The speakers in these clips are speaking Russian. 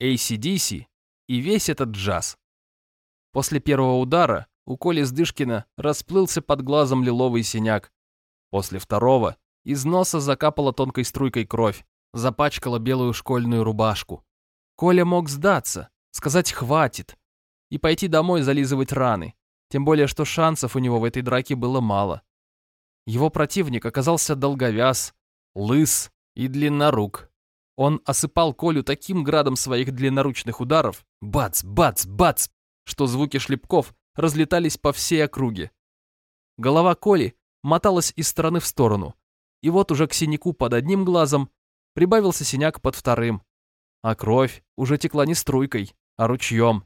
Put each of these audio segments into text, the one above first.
ACDC и весь этот джаз. После первого удара у Коли Сдышкина расплылся под глазом лиловый синяк. После второго из носа закапала тонкой струйкой кровь, запачкала белую школьную рубашку. Коля мог сдаться, сказать «хватит» и пойти домой зализывать раны, тем более что шансов у него в этой драке было мало. Его противник оказался долговяз, лыс и длиннорук. Он осыпал Колю таким градом своих длинноручных ударов, бац, бац, бац, что звуки шлепков разлетались по всей округе. Голова Коли моталась из стороны в сторону, и вот уже к синяку под одним глазом прибавился синяк под вторым, а кровь уже текла не струйкой, а ручьем.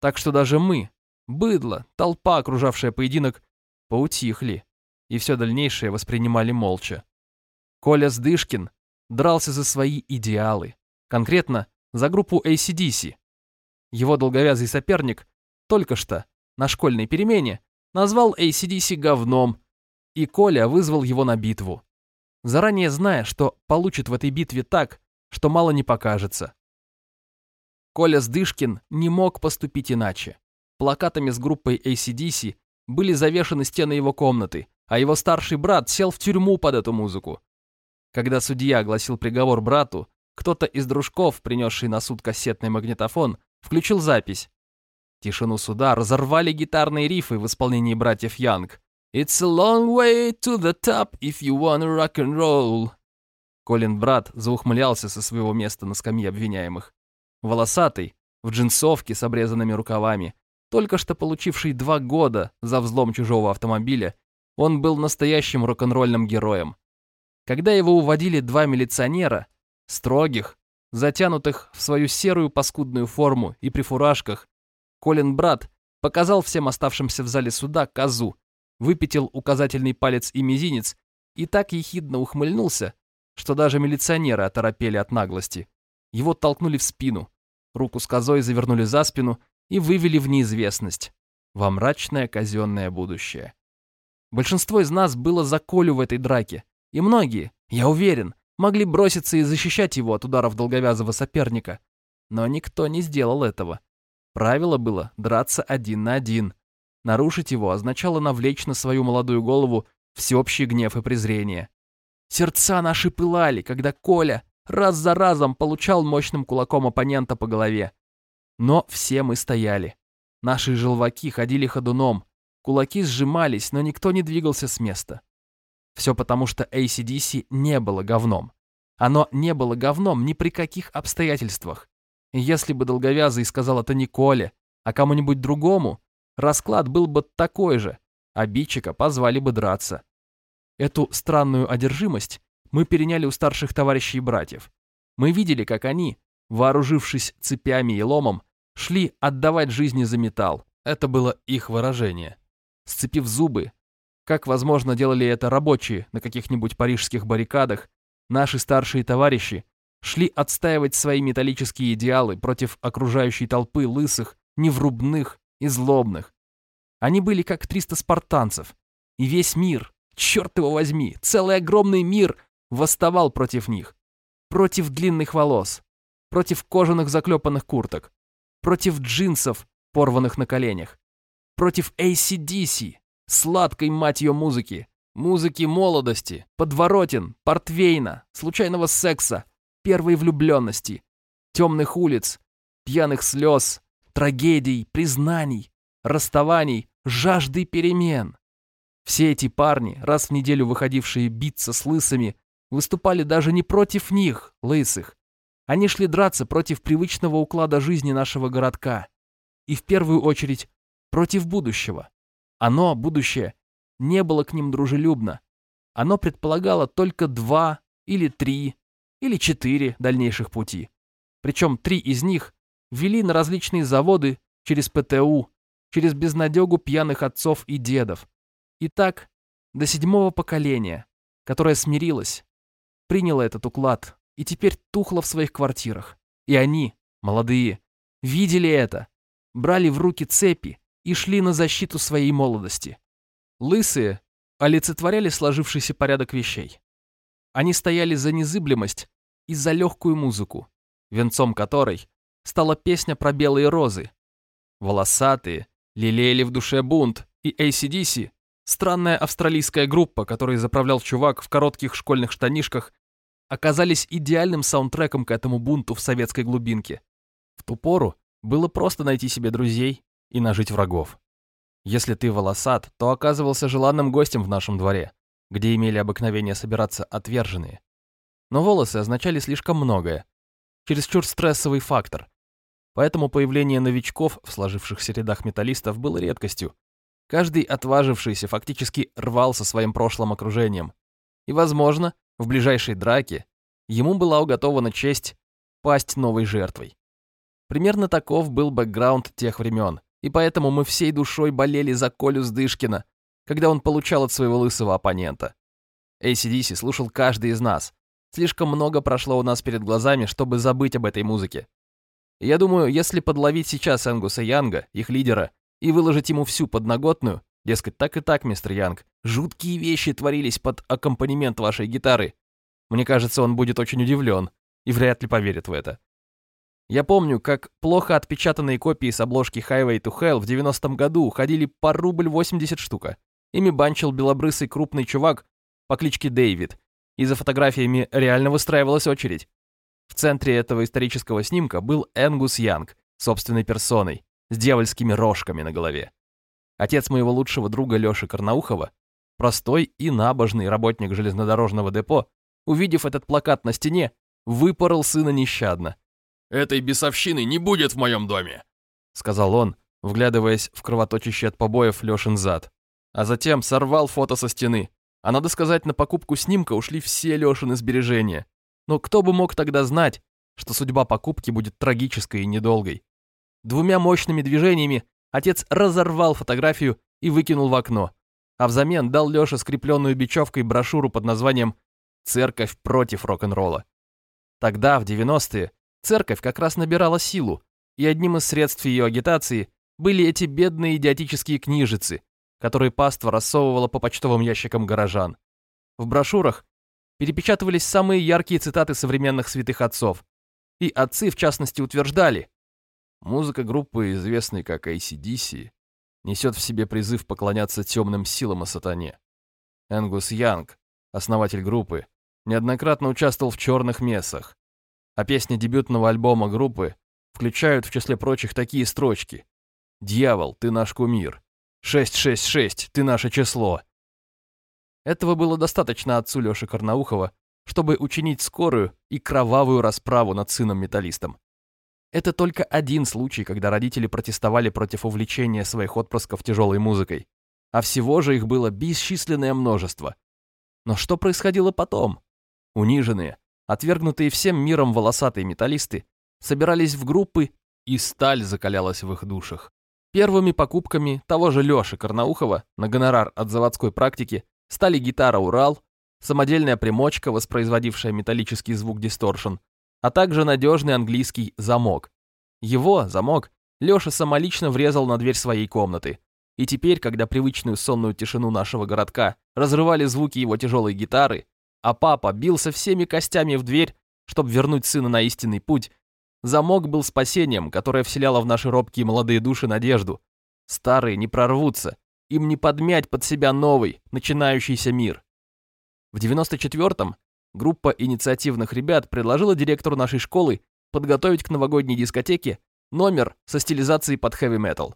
Так что даже мы, быдло, толпа, окружавшая поединок, поутихли и все дальнейшее воспринимали молча. Коля Сдышкин дрался за свои идеалы, конкретно за группу ACDC. Его долговязый соперник только что на школьной перемене назвал ACDC говном, и Коля вызвал его на битву, заранее зная, что получит в этой битве так, что мало не покажется. Коля Сдышкин не мог поступить иначе. Плакатами с группой ACDC были завешаны стены его комнаты, а его старший брат сел в тюрьму под эту музыку. Когда судья огласил приговор брату, кто-то из дружков, принесший на суд кассетный магнитофон, включил запись. Тишину суда разорвали гитарные рифы в исполнении братьев Янг. «It's a long way to the top if you wanna rock and roll». Колин брат заухмылялся со своего места на скамье обвиняемых. Волосатый, в джинсовке с обрезанными рукавами, только что получивший два года за взлом чужого автомобиля, он был настоящим рок-н-ролльным героем. Когда его уводили два милиционера, строгих, затянутых в свою серую паскудную форму и при фуражках, Колин брат показал всем оставшимся в зале суда козу, выпятил указательный палец и мизинец и так ехидно ухмыльнулся, что даже милиционеры оторопели от наглости. Его толкнули в спину, руку с козой завернули за спину и вывели в неизвестность, во мрачное казенное будущее. Большинство из нас было за Колю в этой драке, и многие, я уверен, могли броситься и защищать его от ударов долговязого соперника. Но никто не сделал этого. Правило было драться один на один. Нарушить его означало навлечь на свою молодую голову всеобщий гнев и презрение. Сердца наши пылали, когда Коля раз за разом получал мощным кулаком оппонента по голове. Но все мы стояли. Наши желваки ходили ходуном, Кулаки сжимались, но никто не двигался с места. Все потому, что ACDC не было говном. Оно не было говном ни при каких обстоятельствах. Если бы Долговязый сказал это не Коле, а кому-нибудь другому, расклад был бы такой же. Обидчика позвали бы драться. Эту странную одержимость мы переняли у старших товарищей и братьев. Мы видели, как они, вооружившись цепями и ломом, шли отдавать жизни за металл. Это было их выражение сцепив зубы, как, возможно, делали это рабочие на каких-нибудь парижских баррикадах, наши старшие товарищи шли отстаивать свои металлические идеалы против окружающей толпы лысых, неврубных и злобных. Они были как 300 спартанцев, и весь мир, черт его возьми, целый огромный мир восставал против них. Против длинных волос, против кожаных заклепанных курток, против джинсов, порванных на коленях, против ACDC, сладкой мать ее музыки, музыки молодости, подворотен, портвейна, случайного секса, первой влюбленности, темных улиц, пьяных слез, трагедий, признаний, расставаний, жажды перемен. Все эти парни, раз в неделю выходившие биться с лысыми, выступали даже не против них, лысых. Они шли драться против привычного уклада жизни нашего городка. И в первую очередь против будущего. Оно, будущее, не было к ним дружелюбно. Оно предполагало только два или три или четыре дальнейших пути. Причем три из них вели на различные заводы через ПТУ, через безнадегу пьяных отцов и дедов. И так до седьмого поколения, которое смирилось, приняло этот уклад и теперь тухло в своих квартирах. И они, молодые, видели это, брали в руки цепи и шли на защиту своей молодости. Лысые олицетворяли сложившийся порядок вещей. Они стояли за незыблемость и за легкую музыку, венцом которой стала песня про белые розы. Волосатые, лелеяли в душе бунт, и ACDC, странная австралийская группа, которой заправлял чувак в коротких школьных штанишках, оказались идеальным саундтреком к этому бунту в советской глубинке. В ту пору было просто найти себе друзей и нажить врагов. Если ты волосат, то оказывался желанным гостем в нашем дворе, где имели обыкновение собираться отверженные. Но волосы означали слишком многое. Чересчур стрессовый фактор. Поэтому появление новичков в сложившихся рядах металлистов было редкостью. Каждый отважившийся фактически рвал со своим прошлым окружением. И, возможно, в ближайшей драке ему была уготована честь пасть новой жертвой. Примерно таков был бэкграунд тех времен, и поэтому мы всей душой болели за Колю Сдышкина, когда он получал от своего лысого оппонента. ACDC слушал каждый из нас. Слишком много прошло у нас перед глазами, чтобы забыть об этой музыке. Я думаю, если подловить сейчас Энгуса Янга, их лидера, и выложить ему всю подноготную, дескать, так и так, мистер Янг, жуткие вещи творились под аккомпанемент вашей гитары, мне кажется, он будет очень удивлен и вряд ли поверит в это. Я помню, как плохо отпечатанные копии с обложки Highway to Hell в 90-м году уходили по рубль 80 штука. Ими банчил белобрысый крупный чувак по кличке Дэвид, и за фотографиями реально выстраивалась очередь. В центре этого исторического снимка был Энгус Янг, собственной персоной, с дьявольскими рожками на голове. Отец моего лучшего друга Лёши Карнаухова, простой и набожный работник железнодорожного депо, увидев этот плакат на стене, выпорол сына нещадно. «Этой бесовщины не будет в моем доме», — сказал он, вглядываясь в кровоточащий от побоев Лешин зад. А затем сорвал фото со стены. А надо сказать, на покупку снимка ушли все Лешины сбережения. Но кто бы мог тогда знать, что судьба покупки будет трагической и недолгой. Двумя мощными движениями отец разорвал фотографию и выкинул в окно, а взамен дал Леше скрепленную бечевкой брошюру под названием «Церковь против рок-н-ролла». Тогда, в 90-е, Церковь как раз набирала силу, и одним из средств ее агитации были эти бедные идиотические книжицы, которые паства рассовывала по почтовым ящикам горожан. В брошюрах перепечатывались самые яркие цитаты современных святых отцов, и отцы, в частности, утверждали, музыка группы, известной как ACDC, несет в себе призыв поклоняться темным силам и сатане. Энгус Янг, основатель группы, неоднократно участвовал в черных мессах, а песни дебютного альбома группы включают в числе прочих такие строчки. «Дьявол, ты наш кумир», «666, ты наше число». Этого было достаточно отцу Лёши Карнаухова, чтобы учинить скорую и кровавую расправу над сыном-металлистом. Это только один случай, когда родители протестовали против увлечения своих отпрысков тяжелой музыкой, а всего же их было бесчисленное множество. Но что происходило потом? Униженные, Отвергнутые всем миром волосатые металлисты собирались в группы, и сталь закалялась в их душах. Первыми покупками того же Лёши Карнаухова на гонорар от заводской практики стали гитара «Урал», самодельная примочка, воспроизводившая металлический звук дисторшн, а также надежный английский замок. Его, замок, Лёша самолично врезал на дверь своей комнаты. И теперь, когда привычную сонную тишину нашего городка разрывали звуки его тяжелой гитары, а папа бился всеми костями в дверь, чтобы вернуть сына на истинный путь, замок был спасением, которое вселяло в наши робкие молодые души надежду. Старые не прорвутся, им не подмять под себя новый, начинающийся мир. В 94-м группа инициативных ребят предложила директору нашей школы подготовить к новогодней дискотеке номер со стилизацией под хэви-метал.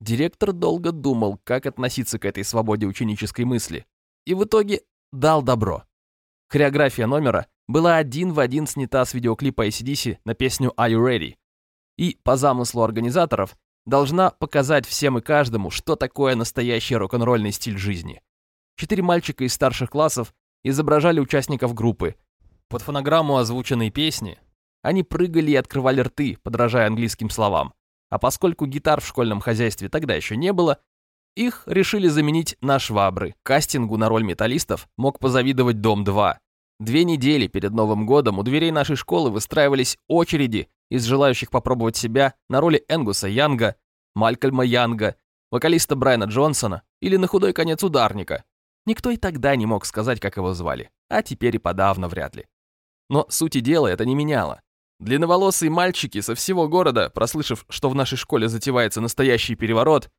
Директор долго думал, как относиться к этой свободе ученической мысли, и в итоге дал добро. Хореография номера была один в один снята с видеоклипа ACDC на песню «Are You Ready?» и, по замыслу организаторов, должна показать всем и каждому, что такое настоящий рок-н-ролльный стиль жизни. Четыре мальчика из старших классов изображали участников группы. Под фонограмму озвученной песни они прыгали и открывали рты, подражая английским словам. А поскольку гитар в школьном хозяйстве тогда еще не было, их решили заменить на швабры. Кастингу на роль металлистов мог позавидовать Дом-2. Две недели перед Новым годом у дверей нашей школы выстраивались очереди из желающих попробовать себя на роли Энгуса Янга, Малькольма Янга, вокалиста Брайана Джонсона или на худой конец ударника. Никто и тогда не мог сказать, как его звали, а теперь и подавно вряд ли. Но сути дела это не меняло. Длинноволосые мальчики со всего города, прослышав, что в нашей школе затевается настоящий переворот,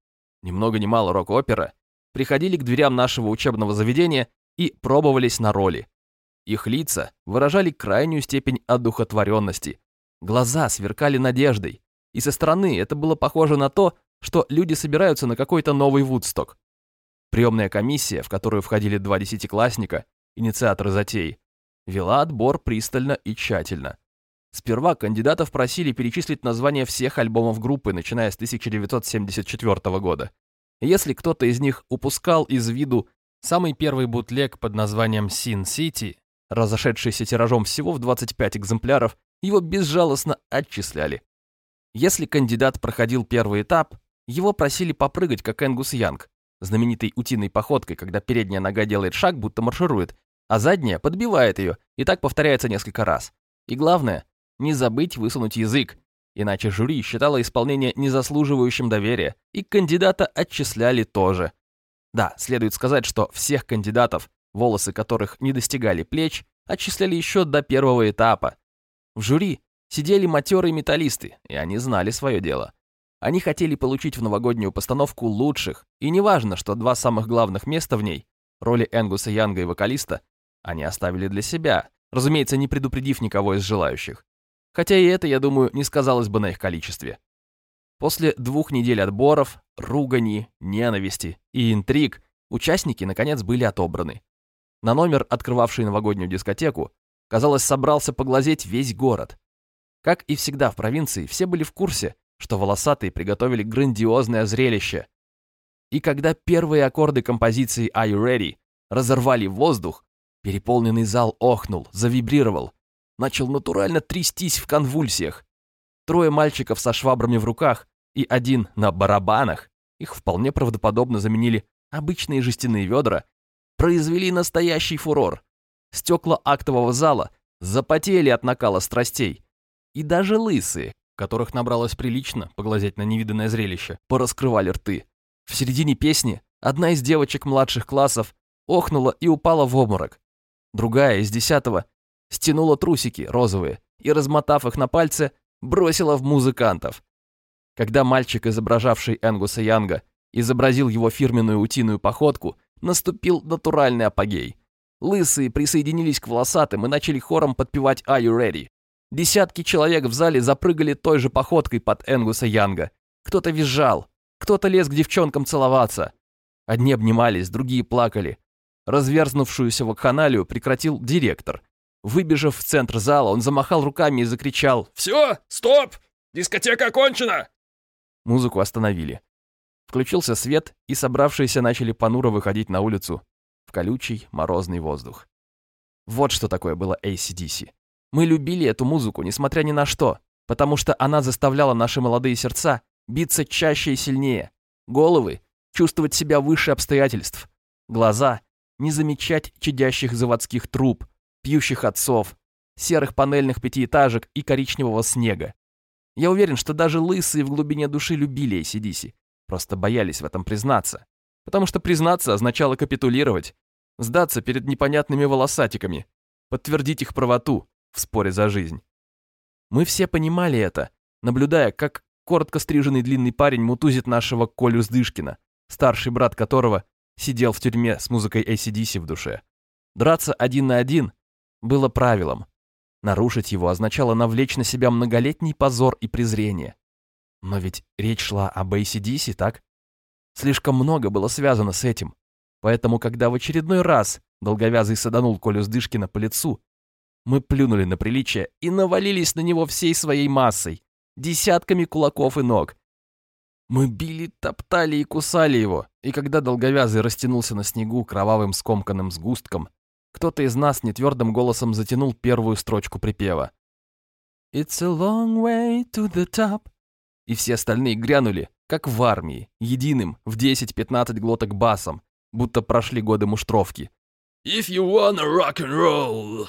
ни много ни мало рок-опера, приходили к дверям нашего учебного заведения и пробовались на роли. Их лица выражали крайнюю степень одухотворенности. Глаза сверкали надеждой. И со стороны это было похоже на то, что люди собираются на какой-то новый Вудсток. Приемная комиссия, в которую входили два десятиклассника, инициаторы затеи, вела отбор пристально и тщательно. Сперва кандидатов просили перечислить названия всех альбомов группы, начиная с 1974 года. Если кто-то из них упускал из виду самый первый бутлег под названием Sin City, разошедшийся тиражом всего в 25 экземпляров, его безжалостно отчисляли. Если кандидат проходил первый этап, его просили попрыгать, как Энгус Янг, знаменитой утиной походкой, когда передняя нога делает шаг, будто марширует, а задняя подбивает ее, и так повторяется несколько раз. И главное, не забыть высунуть язык, иначе жюри считало исполнение незаслуживающим доверия, и кандидата отчисляли тоже. Да, следует сказать, что всех кандидатов, волосы которых не достигали плеч, отчисляли еще до первого этапа. В жюри сидели матерые металлисты, и они знали свое дело. Они хотели получить в новогоднюю постановку лучших, и неважно, что два самых главных места в ней, роли Энгуса Янга и вокалиста, они оставили для себя, разумеется, не предупредив никого из желающих. Хотя и это, я думаю, не сказалось бы на их количестве. После двух недель отборов, ругани, ненависти и интриг участники, наконец, были отобраны. На номер, открывавший новогоднюю дискотеку, казалось, собрался поглазеть весь город. Как и всегда в провинции, все были в курсе, что волосатые приготовили грандиозное зрелище. И когда первые аккорды композиции «Are you ready» разорвали воздух, переполненный зал охнул, завибрировал, начал натурально трястись в конвульсиях. Трое мальчиков со швабрами в руках и один на барабанах, их вполне правдоподобно заменили обычные жестяные ведра, произвели настоящий фурор. Стекла актового зала запотели от накала страстей. И даже лысые, которых набралось прилично поглазеть на невиданное зрелище, пораскрывали рты. В середине песни одна из девочек младших классов охнула и упала в обморок. Другая из десятого стянула трусики розовые и, размотав их на пальце, бросила в музыкантов. Когда мальчик, изображавший Энгуса Янга, изобразил его фирменную утиную походку, наступил натуральный апогей. Лысые присоединились к волосатым и начали хором подпевать «Are you ready?». Десятки человек в зале запрыгали той же походкой под Энгуса Янга. Кто-то визжал, кто-то лез к девчонкам целоваться. Одни обнимались, другие плакали. Разверзнувшуюся вакханалию прекратил директор, Выбежав в центр зала, он замахал руками и закричал «Все, стоп! Дискотека окончена!» Музыку остановили. Включился свет, и собравшиеся начали понуро выходить на улицу в колючий морозный воздух. Вот что такое было ACDC. Мы любили эту музыку, несмотря ни на что, потому что она заставляла наши молодые сердца биться чаще и сильнее, головы чувствовать себя выше обстоятельств, глаза не замечать чадящих заводских труб, пьющих отцов, серых панельных пятиэтажек и коричневого снега. Я уверен, что даже лысые в глубине души любили ACDC, просто боялись в этом признаться. Потому что признаться означало капитулировать, сдаться перед непонятными волосатиками, подтвердить их правоту в споре за жизнь. Мы все понимали это, наблюдая, как коротко стриженный длинный парень мутузит нашего Колю Сдышкина, старший брат которого сидел в тюрьме с музыкой ACDC в душе. Драться один на один было правилом. Нарушить его означало навлечь на себя многолетний позор и презрение. Но ведь речь шла об ACDC, так? Слишком много было связано с этим. Поэтому, когда в очередной раз долговязый саданул Колю Сдышкина по лицу, мы плюнули на приличие и навалились на него всей своей массой, десятками кулаков и ног. Мы били, топтали и кусали его, и когда долговязый растянулся на снегу кровавым скомканным сгустком, кто-то из нас нетвердым голосом затянул первую строчку припева. «It's a long way to the top». И все остальные грянули, как в армии, единым, в 10-15 глоток басом, будто прошли годы муштровки. «If you wanna rock and roll»,